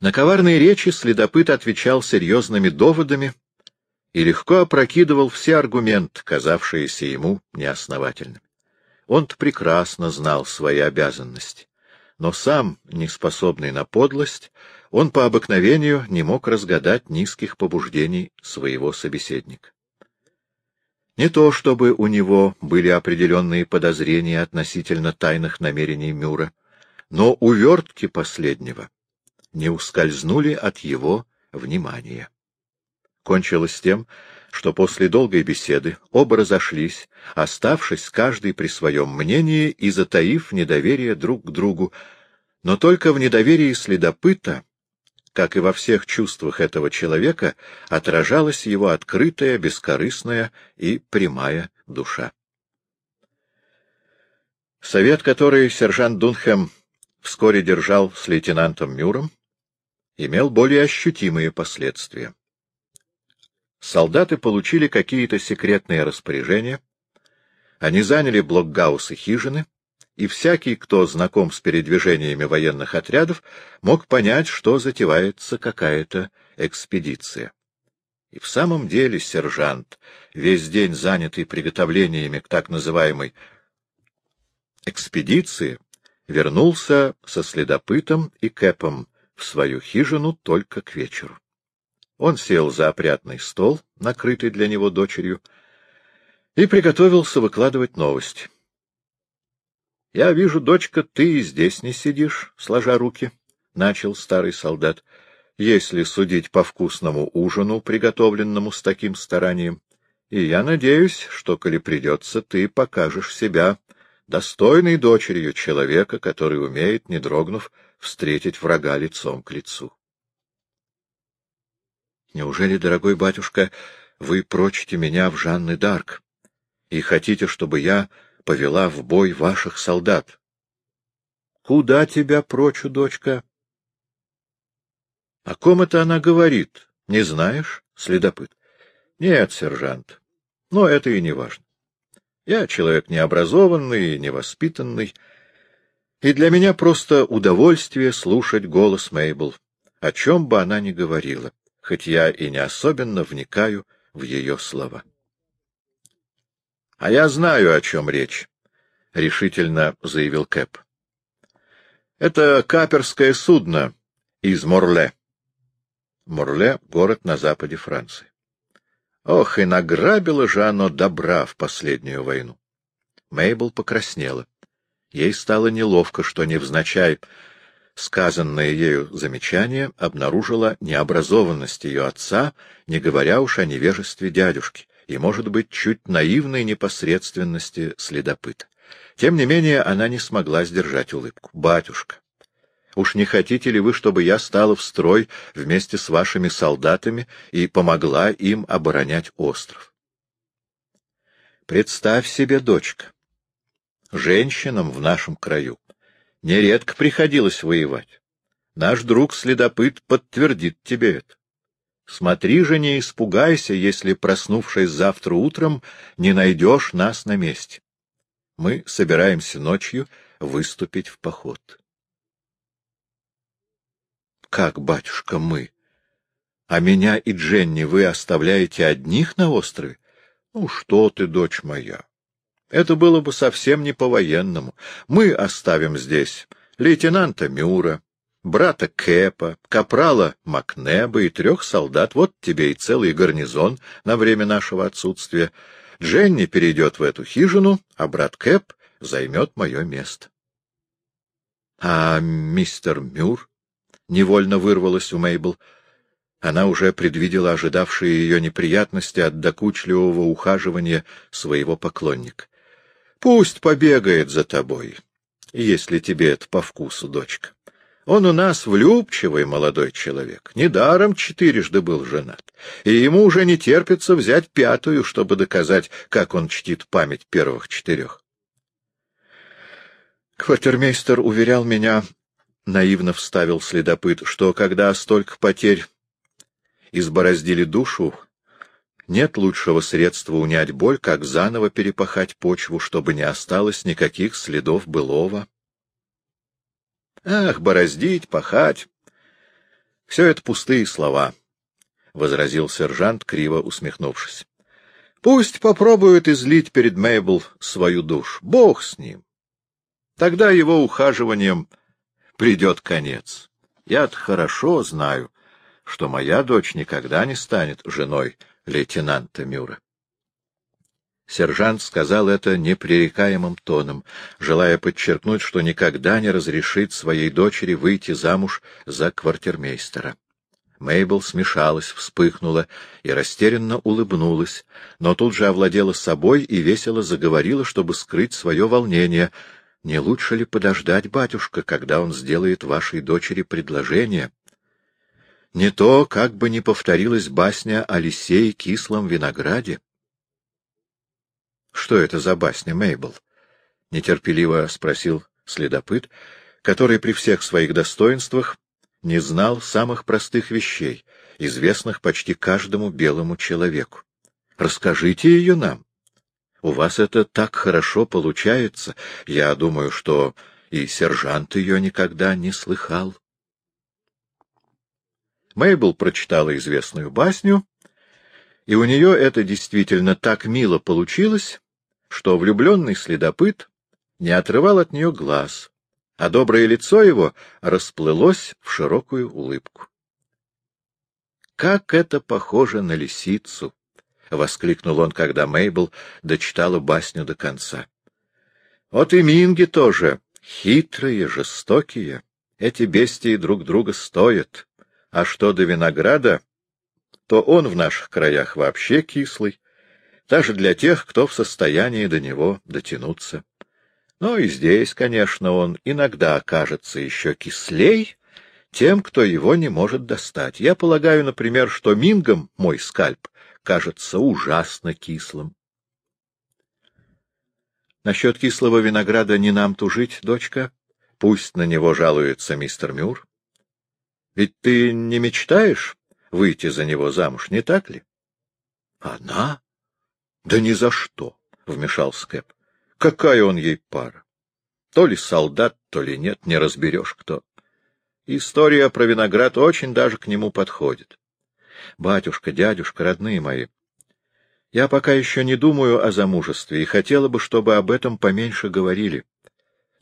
На коварные речи следопыт отвечал серьезными доводами и легко опрокидывал все аргументы, казавшиеся ему неосновательными. Он-то прекрасно знал свои обязанности, но сам, не способный на подлость, он по обыкновению не мог разгадать низких побуждений своего собеседника. Не то чтобы у него были определенные подозрения относительно тайных намерений Мюра, но увертки последнего не ускользнули от его внимания. Кончилось тем, что после долгой беседы оба разошлись, оставшись каждый при своем мнении и затаив недоверие друг к другу, но только в недоверии следопыта, как и во всех чувствах этого человека, отражалась его открытая, бескорыстная и прямая душа. Совет, который сержант Дунхэм вскоре держал с лейтенантом Мюром, имел более ощутимые последствия. Солдаты получили какие-то секретные распоряжения, они заняли блокгаус и хижины, и всякий, кто знаком с передвижениями военных отрядов, мог понять, что затевается какая-то экспедиция. И в самом деле сержант, весь день занятый приготовлениями к так называемой экспедиции, вернулся со следопытом и Кэпом в свою хижину только к вечеру. Он сел за опрятный стол, накрытый для него дочерью, и приготовился выкладывать новость. — Я вижу, дочка, ты и здесь не сидишь, сложа руки, — начал старый солдат, — если судить по вкусному ужину, приготовленному с таким старанием. И я надеюсь, что, коли придется, ты покажешь себя достойной дочерью человека, который умеет, не дрогнув, встретить врага лицом к лицу. Неужели, дорогой батюшка, вы прочите меня в Жанны Дарк и хотите, чтобы я повела в бой ваших солдат? Куда тебя прочу, дочка? О ком это она говорит? Не знаешь, следопыт? Нет, сержант. Но это и не важно. Я человек необразованный невоспитанный, и для меня просто удовольствие слушать голос Мейбл, о чем бы она ни говорила, хоть я и не особенно вникаю в ее слова. — А я знаю, о чем речь, — решительно заявил Кэп. — Это каперское судно из Морле. Морле — город на западе Франции. Ох, и награбило же оно добра в последнюю войну. Мейбл покраснела. Ей стало неловко, что невзначай сказанное ею замечание обнаружило необразованность ее отца, не говоря уж о невежестве дядюшки, и, может быть, чуть наивной непосредственности следопыта. Тем не менее, она не смогла сдержать улыбку. «Батюшка, Уж не хотите ли вы, чтобы я стала в строй вместе с вашими солдатами и помогла им оборонять остров? Представь себе, дочка, женщинам в нашем краю нередко приходилось воевать. Наш друг-следопыт подтвердит тебе это. Смотри же, не испугайся, если, проснувшись завтра утром, не найдешь нас на месте. Мы собираемся ночью выступить в поход. Как, батюшка, мы? А меня и Дженни вы оставляете одних на острове? Ну что ты, дочь моя? Это было бы совсем не по-военному. Мы оставим здесь лейтенанта Мюра, брата Кэпа, капрала Макнеба и трех солдат. Вот тебе и целый гарнизон на время нашего отсутствия. Дженни перейдет в эту хижину, а брат Кэп займет мое место. — А мистер Мюр? Невольно вырвалось у Мейбл. Она уже предвидела ожидавшие ее неприятности от докучливого ухаживания своего поклонника. — Пусть побегает за тобой, если тебе это по вкусу, дочка. Он у нас влюбчивый молодой человек, недаром четырежды был женат, и ему уже не терпится взять пятую, чтобы доказать, как он чтит память первых четырех. Квартирмейстер уверял меня, — наивно вставил следопыт, — что когда столько потерь избороздили душу, нет лучшего средства унять боль, как заново перепахать почву, чтобы не осталось никаких следов былого. Ах, бороздить, пахать! — Все это пустые слова, — возразил сержант, криво усмехнувшись. — Пусть попробует излить перед Мейбл свою душу. Бог с ним. Тогда его ухаживанием придет конец. Я-то хорошо знаю, что моя дочь никогда не станет женой лейтенанта Мюра. Сержант сказал это непререкаемым тоном, желая подчеркнуть, что никогда не разрешит своей дочери выйти замуж за квартирмейстера. Мейбл смешалась, вспыхнула и растерянно улыбнулась, но тут же овладела собой и весело заговорила, чтобы скрыть свое волнение. «Не лучше ли подождать, батюшка, когда он сделает вашей дочери предложение?» Не то, как бы ни повторилась басня о лисе и кислом винограде. — Что это за басня, Мейбл? — нетерпеливо спросил следопыт, который при всех своих достоинствах не знал самых простых вещей, известных почти каждому белому человеку. — Расскажите ее нам. У вас это так хорошо получается. Я думаю, что и сержант ее никогда не слыхал. Мейбл прочитала известную басню, и у нее это действительно так мило получилось, что влюбленный следопыт не отрывал от нее глаз, а доброе лицо его расплылось в широкую улыбку. «Как это похоже на лисицу!» — воскликнул он, когда Мейбл дочитала басню до конца. «Вот и минги тоже, хитрые, жестокие, эти бестии друг друга стоят. А что до винограда, то он в наших краях вообще кислый, даже для тех, кто в состоянии до него дотянуться. Но и здесь, конечно, он иногда окажется еще кислей тем, кто его не может достать. Я полагаю, например, что мингом мой скальп кажется ужасно кислым. Насчет кислого винограда не нам тужить, дочка. Пусть на него жалуется мистер Мюр. Ведь ты не мечтаешь выйти за него замуж, не так ли? — Она? Да ни за что, — вмешался Кэп. — Какая он ей пара? То ли солдат, то ли нет, не разберешь кто. История про виноград очень даже к нему подходит. Батюшка, дядюшка, родные мои, я пока еще не думаю о замужестве и хотела бы, чтобы об этом поменьше говорили.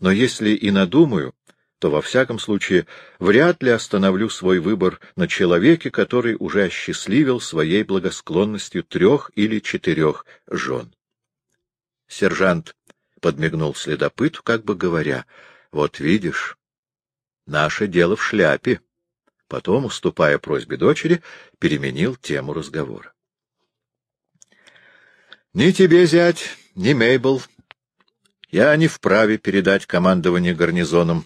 Но если и надумаю, то, во всяком случае, вряд ли остановлю свой выбор на человеке, который уже осчастливил своей благосклонностью трех или четырех жен. Сержант подмигнул следопыту, как бы говоря, — вот видишь, наше дело в шляпе. Потом, уступая просьбе дочери, переменил тему разговора. — Ни тебе, зять, ни Мейбл, я не вправе передать командование гарнизоном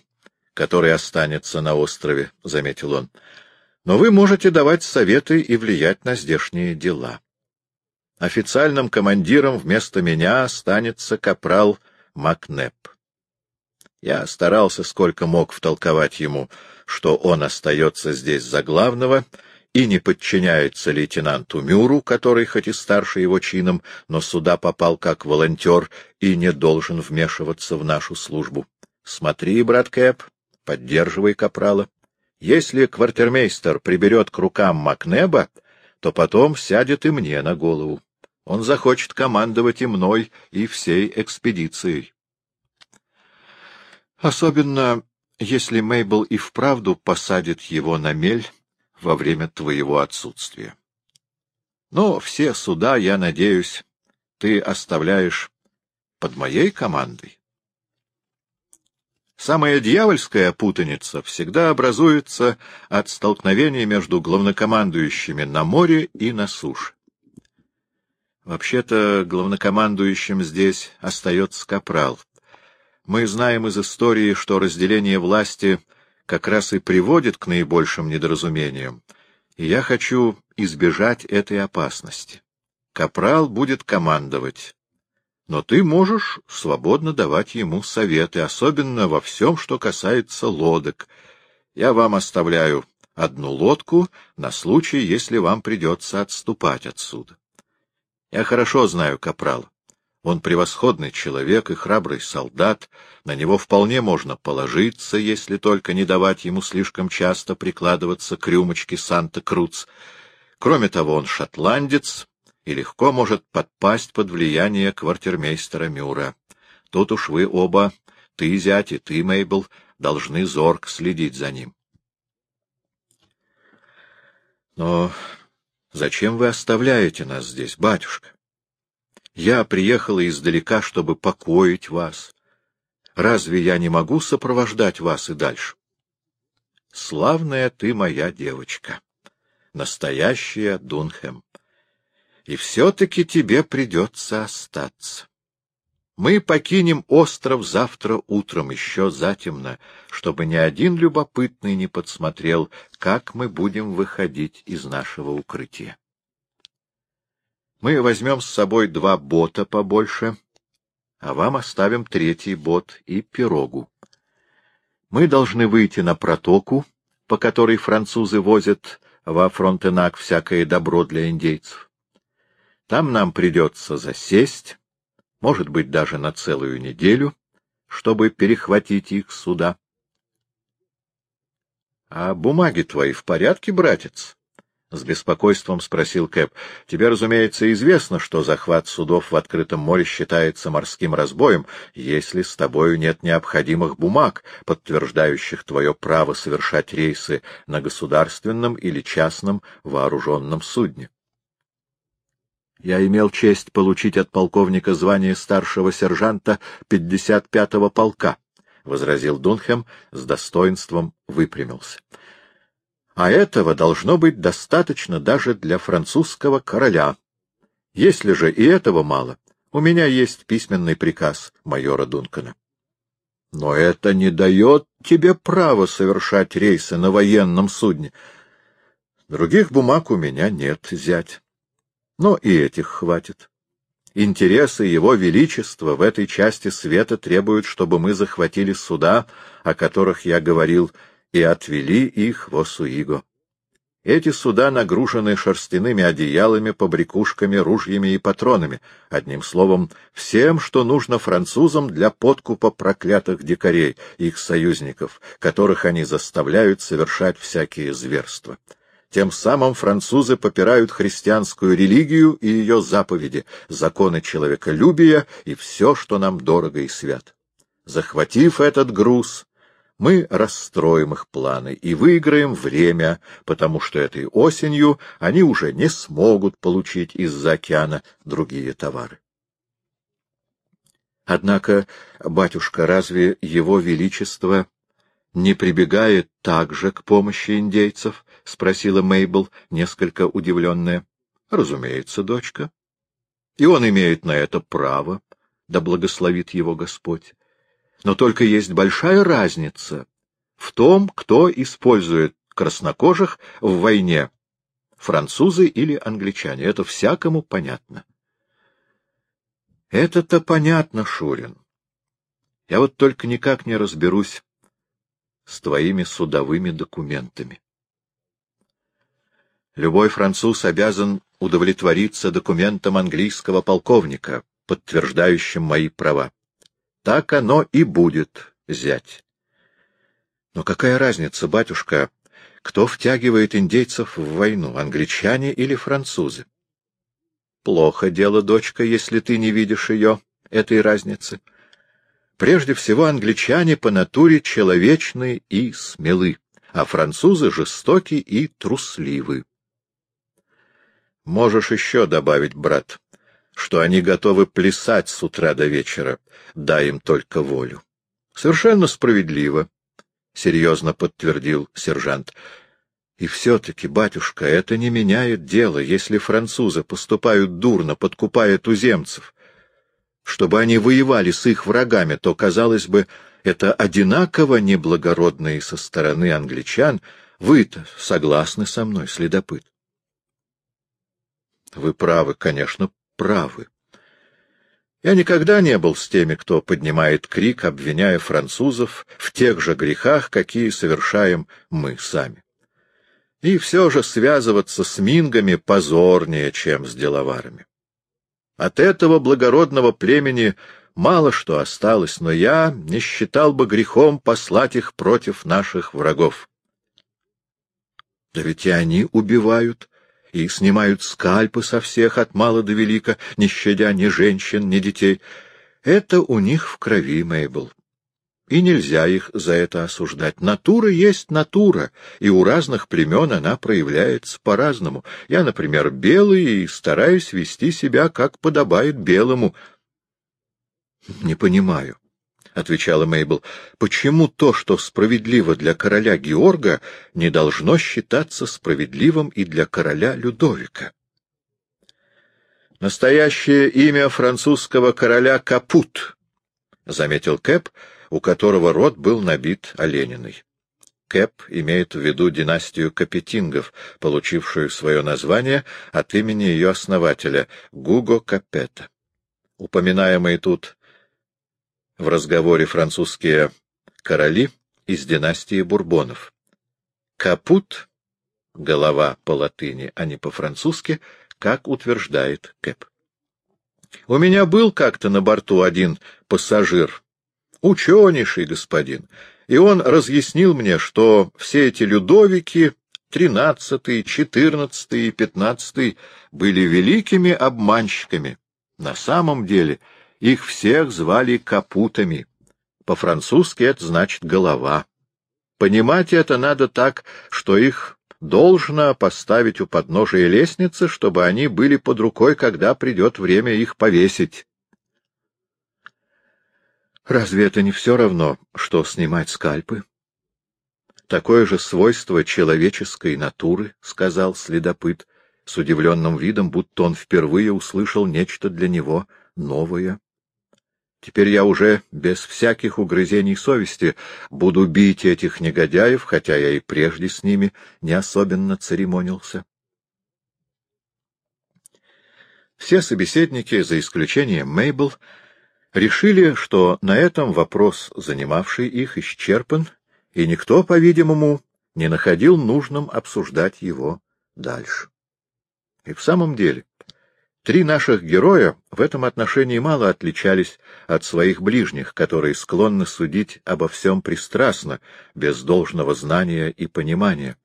который останется на острове, — заметил он. — Но вы можете давать советы и влиять на здешние дела. Официальным командиром вместо меня останется капрал Макнеп. Я старался сколько мог втолковать ему, что он остается здесь за главного и не подчиняется лейтенанту Мюру, который хоть и старше его чином, но сюда попал как волонтер и не должен вмешиваться в нашу службу. Смотри, брат Кэп, поддерживай капрала. Если квартирмейстер приберет к рукам Макнеба, то потом сядет и мне на голову. Он захочет командовать и мной, и всей экспедицией. Особенно, если Мейбл и вправду посадит его на мель во время твоего отсутствия. Но все суда, я надеюсь, ты оставляешь под моей командой. Самая дьявольская путаница всегда образуется от столкновения между главнокомандующими на море и на суше. Вообще-то главнокомандующим здесь остается капрал. Мы знаем из истории, что разделение власти как раз и приводит к наибольшим недоразумениям, и я хочу избежать этой опасности. Капрал будет командовать, но ты можешь свободно давать ему советы, особенно во всем, что касается лодок. Я вам оставляю одну лодку на случай, если вам придется отступать отсюда. Я хорошо знаю Капрала. Он превосходный человек и храбрый солдат, на него вполне можно положиться, если только не давать ему слишком часто прикладываться к рюмочке Санта-Круц. Кроме того, он шотландец и легко может подпасть под влияние квартирмейстера Мюра. Тут уж вы оба, ты, зять, и ты, Мейбл, должны зорко следить за ним. Но зачем вы оставляете нас здесь, батюшка? Я приехала издалека, чтобы покоить вас. Разве я не могу сопровождать вас и дальше? Славная ты моя девочка, настоящая Дунхэм. И все-таки тебе придется остаться. Мы покинем остров завтра утром, еще затемно, чтобы ни один любопытный не подсмотрел, как мы будем выходить из нашего укрытия. Мы возьмем с собой два бота побольше, а вам оставим третий бот и пирогу. Мы должны выйти на протоку, по которой французы возят во Фронтенак всякое добро для индейцев. Там нам придется засесть, может быть, даже на целую неделю, чтобы перехватить их сюда. — А бумаги твои в порядке, братец? — с беспокойством спросил Кэп. — Тебе, разумеется, известно, что захват судов в открытом море считается морским разбоем, если с тобою нет необходимых бумаг, подтверждающих твое право совершать рейсы на государственном или частном вооруженном судне. Я имел честь получить от полковника звание старшего сержанта 55-го полка, — возразил Дунхем, с достоинством выпрямился. А этого должно быть достаточно даже для французского короля. Если же и этого мало, у меня есть письменный приказ майора Дункана. Но это не дает тебе права совершать рейсы на военном судне. Других бумаг у меня нет, зять. Но и этих хватит. Интересы Его Величества в этой части света требуют, чтобы мы захватили суда, о которых я говорил, и отвели их в Осуиго. Эти суда нагружены шерстяными одеялами, побрякушками, ружьями и патронами, одним словом, всем, что нужно французам для подкупа проклятых дикарей, их союзников, которых они заставляют совершать всякие зверства. Тем самым французы попирают христианскую религию и ее заповеди, законы человеколюбия и все, что нам дорого и свят. Захватив этот груз, мы расстроим их планы и выиграем время, потому что этой осенью они уже не смогут получить из-за океана другие товары. Однако, батюшка, разве его величество не прибегает также к помощи индейцев? — спросила Мейбл, несколько удивленная. — Разумеется, дочка. И он имеет на это право, да благословит его Господь. Но только есть большая разница в том, кто использует краснокожих в войне, французы или англичане. Это всякому понятно. Это-то понятно, Шурин. Я вот только никак не разберусь с твоими судовыми документами. Любой француз обязан удовлетвориться документом английского полковника, подтверждающим мои права. Так оно и будет, зять. Но какая разница, батюшка, кто втягивает индейцев в войну, англичане или французы? Плохо дело, дочка, если ты не видишь ее, этой разницы. Прежде всего, англичане по натуре человечны и смелы, а французы жестоки и трусливы. Можешь еще добавить, брат, что они готовы плясать с утра до вечера, дай им только волю. — Совершенно справедливо, — серьезно подтвердил сержант. — И все-таки, батюшка, это не меняет дело, если французы поступают дурно, подкупая туземцев. Чтобы они воевали с их врагами, то, казалось бы, это одинаково неблагородно и со стороны англичан. Вы-то согласны со мной, следопыт? — Вы правы, конечно, правы. Я никогда не был с теми, кто поднимает крик, обвиняя французов в тех же грехах, какие совершаем мы сами. И все же связываться с мингами позорнее, чем с деловарами. От этого благородного племени мало что осталось, но я не считал бы грехом послать их против наших врагов. Да ведь и они убивают и снимают скальпы со всех от мала до велика, не щадя ни женщин, ни детей. Это у них в крови, Мейбл. И нельзя их за это осуждать. Натура есть натура, и у разных племен она проявляется по-разному. Я, например, белый и стараюсь вести себя, как подобает белому. — Не понимаю, — отвечала Мейбл, — почему то, что справедливо для короля Георга, не должно считаться справедливым и для короля Людовика? Настоящее имя французского короля Капут, — заметил Кэп, — у которого рот был набит олениной. Кэп имеет в виду династию Капетингов, получившую свое название от имени ее основателя Гуго Капета. Упоминаемые тут в разговоре французские короли из династии Бурбонов. Капут — голова по латыни, а не по-французски, как утверждает Кэп. У меня был как-то на борту один пассажир, ученейший господин, и он разъяснил мне, что все эти Людовики, тринадцатый, четырнадцатый и пятнадцатый, были великими обманщиками. На самом деле их всех звали капутами. По-французски это значит «голова». Понимать это надо так, что их должно поставить у подножия лестницы, чтобы они были под рукой, когда придет время их повесить. Разве это не все равно, что снимать скальпы? Такое же свойство человеческой натуры, — сказал следопыт, с удивленным видом, будто он впервые услышал нечто для него новое. Теперь я уже без всяких угрызений совести буду бить этих негодяев, хотя я и прежде с ними не особенно церемонился. Все собеседники, за исключением Мейбл, — решили, что на этом вопрос, занимавший их, исчерпан, и никто, по-видимому, не находил нужным обсуждать его дальше. И в самом деле, три наших героя в этом отношении мало отличались от своих ближних, которые склонны судить обо всем пристрастно, без должного знания и понимания.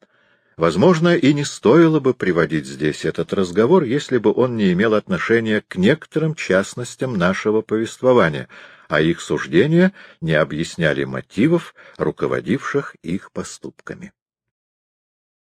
Возможно, и не стоило бы приводить здесь этот разговор, если бы он не имел отношения к некоторым частностям нашего повествования, а их суждения не объясняли мотивов, руководивших их поступками.